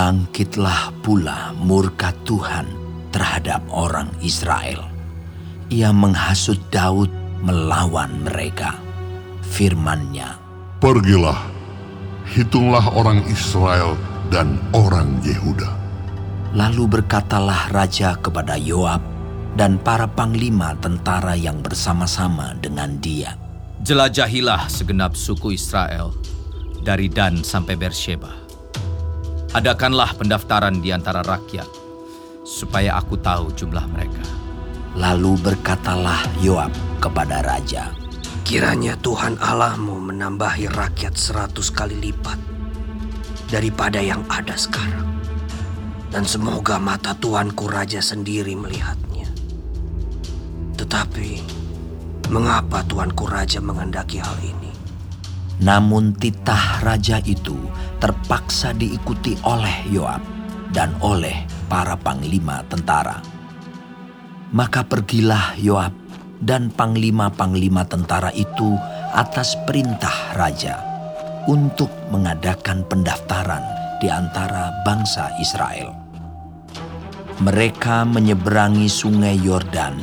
Bangkitlah pula murka Tuhan terhadap orang Israel. Ia menghasut Daud melawan mereka. Firman-Nya, Pergilah, hitunglah orang Israel dan orang Yehuda. Lalu berkatalah raja kepada Yoab dan para panglima tentara yang bersama-sama dengan dia. Jelajahilah segenap suku Israel, dari Dan sampai Bersheba. Adakanlah pendaftaran di antara rakyat, supaya aku tahu jumlah mereka. Lalu berkatalah Yoab kepada raja, Kiranya Tuhan Allahmu menambahi rakyat seratus kali lipat daripada yang ada sekarang. Dan semoga mata Tuanku Raja sendiri melihatnya. Tetapi, mengapa Tuanku Raja mengendaki hal ini? Namun titah raja itu terpaksa diikuti oleh Yoab dan oleh para panglima tentara. Maka pergilah Yoab dan panglima-panglima tentara itu atas perintah raja untuk mengadakan pendaftaran di antara bangsa Israel. Mereka menyeberangi sungai Yordan,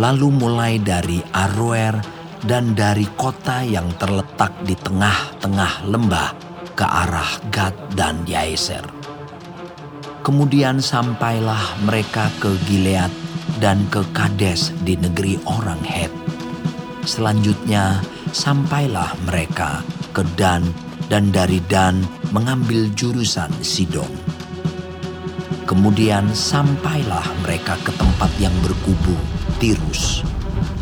lalu mulai dari Aroer dan dari kota yang terletak di tengah-tengah lembah ke arah Gad dan Yaeser. Kemudian sampailah mereka ke Gilead dan ke Kades di negeri orang Het. Selanjutnya sampailah mereka ke Dan dan dari Dan mengambil jurusan Sidon. Kemudian sampailah mereka ke tempat yang berkubu, Tirus,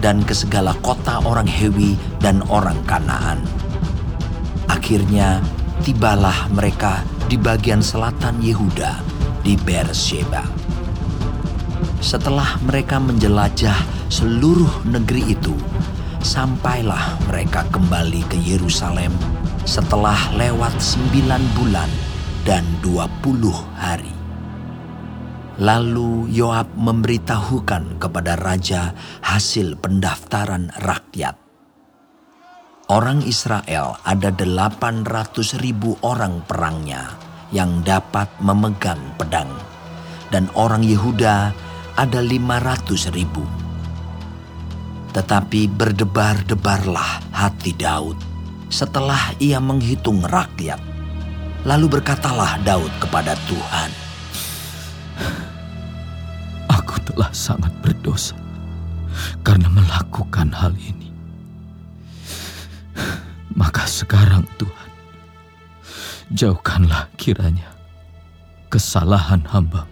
dan ke segala kota orang Hewi dan orang Kanaan. Akhirnya tibalah mereka di bagian selatan Yehuda di Beersheba. Setelah mereka menjelajah seluruh negeri itu, sampailah mereka kembali ke Yerusalem setelah lewat sembilan bulan dan dua puluh hari. Lalu Yoab memberitahukan kepada raja hasil pendaftaran rakyat. Orang Israel ada 800 ribu orang perangnya yang dapat memegang pedang. Dan orang Yehuda ada 500 ribu. Tetapi berdebar-debarlah hati Daud setelah ia menghitung rakyat. Lalu berkatalah Daud kepada Tuhan, telah sangat berdosa karena melakukan hal ini. Maka sekarang Tuhan, jauhkanlah kiranya kesalahan hambamu.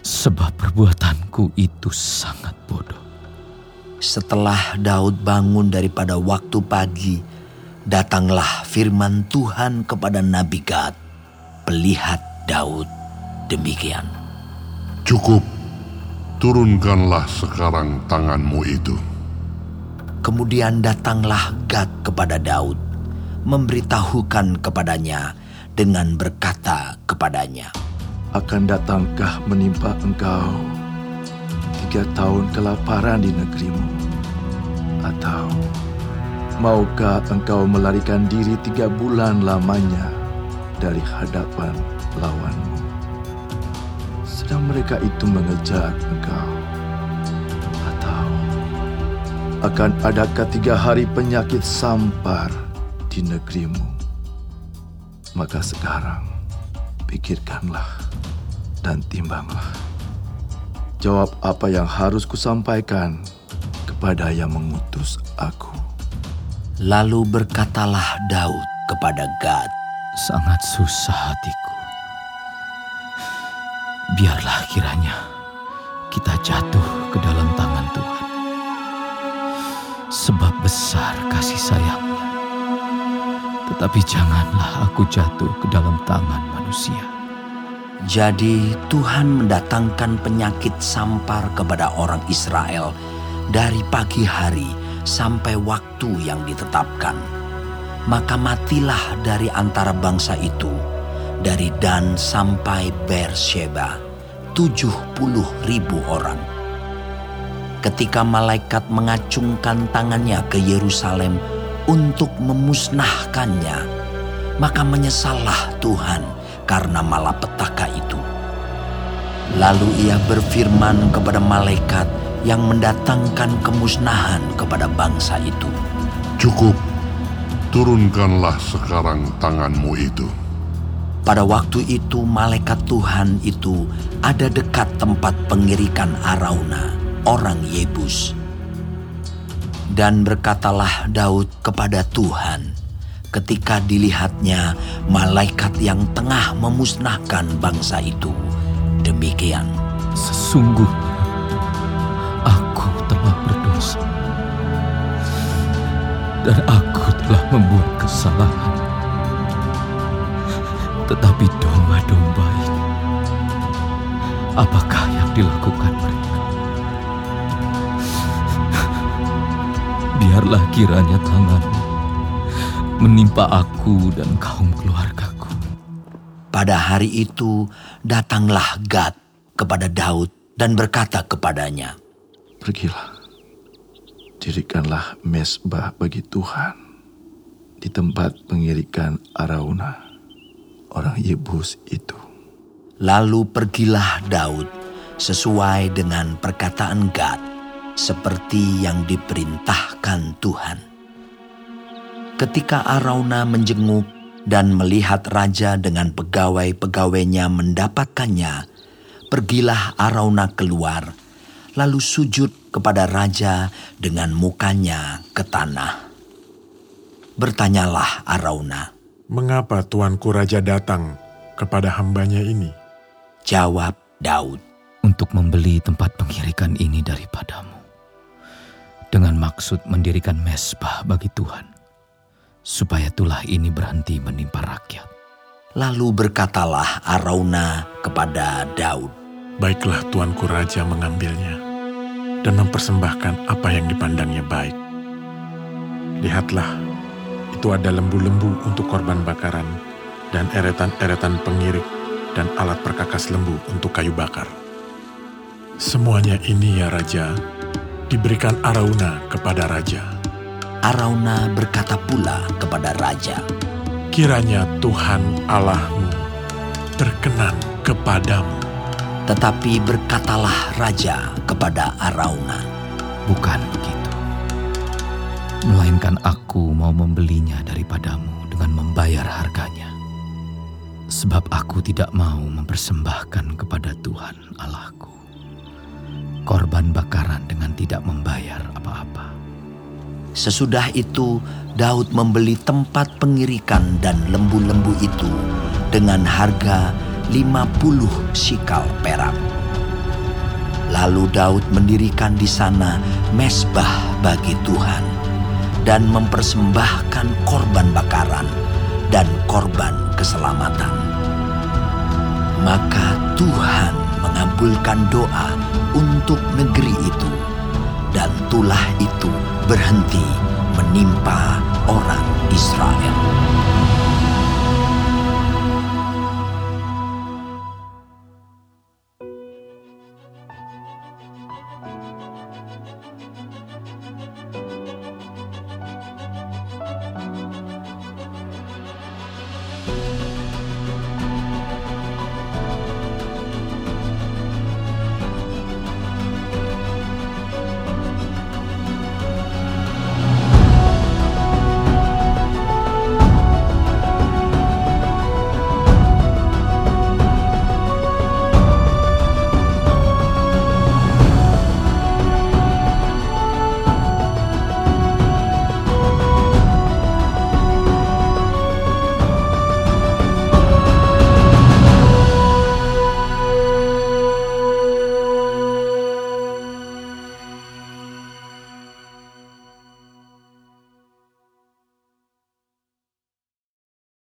Sebab perbuatanku itu sangat bodoh. Setelah Daud bangun daripada waktu pagi, datanglah firman Tuhan kepada Nabi Gad, pelihat Daud demikian. Cukup, turunkanlah sekarang tanganmu itu. Kemudian datanglah Gad kepada Daud, memberitahukan kepadanya dengan berkata kepadanya, akan datangkah menimpa engkau tiga tahun kelaparan di negerimu? Atau maukah engkau melarikan diri tiga bulan lamanya dari hadapan lawanmu? Sedang mereka itu mengejar engkau. Atau akan adakah tiga hari penyakit sampar di negerimu? Maka sekarang pikirkanlah dan timbanglah. Jawab apa yang harus kusampaikan kepada yang mengutus aku. Lalu berkatalah Daud kepada Gad, Sangat susah hatiku. Biarlah kiranya kita jatuh ke dalam tangan Tuhan. Sebab besar kasih sayangnya. Tetapi janganlah aku jatuh ke dalam tangan manusia. Jadi Tuhan mendatangkan penyakit sampar kepada orang Israel dari pagi hari sampai waktu yang ditetapkan. Maka matilah dari antara bangsa itu, dari Dan sampai Beersheba, tujuh puluh ribu orang. Ketika malaikat mengacungkan tangannya ke Yerusalem untuk memusnahkannya, maka menyesallah Tuhan karena malapetaka itu. Lalu ia berfirman kepada malaikat yang mendatangkan kemusnahan kepada bangsa itu. Cukup, turunkanlah sekarang tanganmu itu. Pada waktu itu malaikat Tuhan itu ada dekat tempat pengirikan Arauna, orang Yebus. Dan berkatalah Daud kepada Tuhan, ketika dilihatnya malaikat yang tengah memusnahkan bangsa itu. Demikian. Sesungguhnya aku telah berdosa dan aku telah membuat kesalahan. Tetapi domba-domba ini, apakah yang dilakukan mereka? Biarlah kiranya tanganmu menimpa aku dan kaum keluargaku. Pada hari itu datanglah Gad kepada Daud dan berkata kepadanya, Pergilah, dirikanlah mesbah bagi Tuhan di tempat pengirikan Arauna, orang Yebus itu. Lalu pergilah Daud sesuai dengan perkataan Gad, seperti yang diperintahkan Tuhan. Ketika Arauna menjenguk dan melihat raja dengan pegawai-pegawainya mendapatkannya, pergilah Arauna keluar, lalu sujud kepada raja dengan mukanya ke tanah. Bertanyalah Arauna, Mengapa tuanku raja datang kepada hambanya ini? jawab Daud. untuk membeli tempat pengirikan ini daripadamu. Dengan maksud mendirikan mesbah bagi Tuhan, supaya tulah ini berhenti menimpa rakyat. Lalu berkatalah Arauna kepada Daud, Baiklah tuanku raja mengambilnya dan mempersembahkan apa yang dipandangnya baik. Lihatlah, itu ada lembu-lembu untuk korban bakaran dan eretan-eretan pengirik dan alat perkakas lembu untuk kayu bakar. Semuanya ini ya raja, diberikan Arauna kepada raja. Arauna berkata pula kepada raja, Kiranya Tuhan Allahmu berkenan kepadamu. tetapi berkatalah raja kepada Arauna, Bukan begitu. Melainkan aku mau membelinya daripadamu dengan membayar harganya. Sebab aku tidak mau mempersembahkan kepada Tuhan Allahku. Korban bakaran dengan tidak membayar apa-apa. Sesudah itu Daud membeli tempat pengirikan dan lembu-lembu itu dengan harga 50 sikal perak. Lalu Daud mendirikan di sana mesbah bagi Tuhan dan mempersembahkan korban bakaran dan korban keselamatan. Maka Tuhan mengabulkan doa untuk negeri itu dan tulah itu berhenti menimpa orang Israel.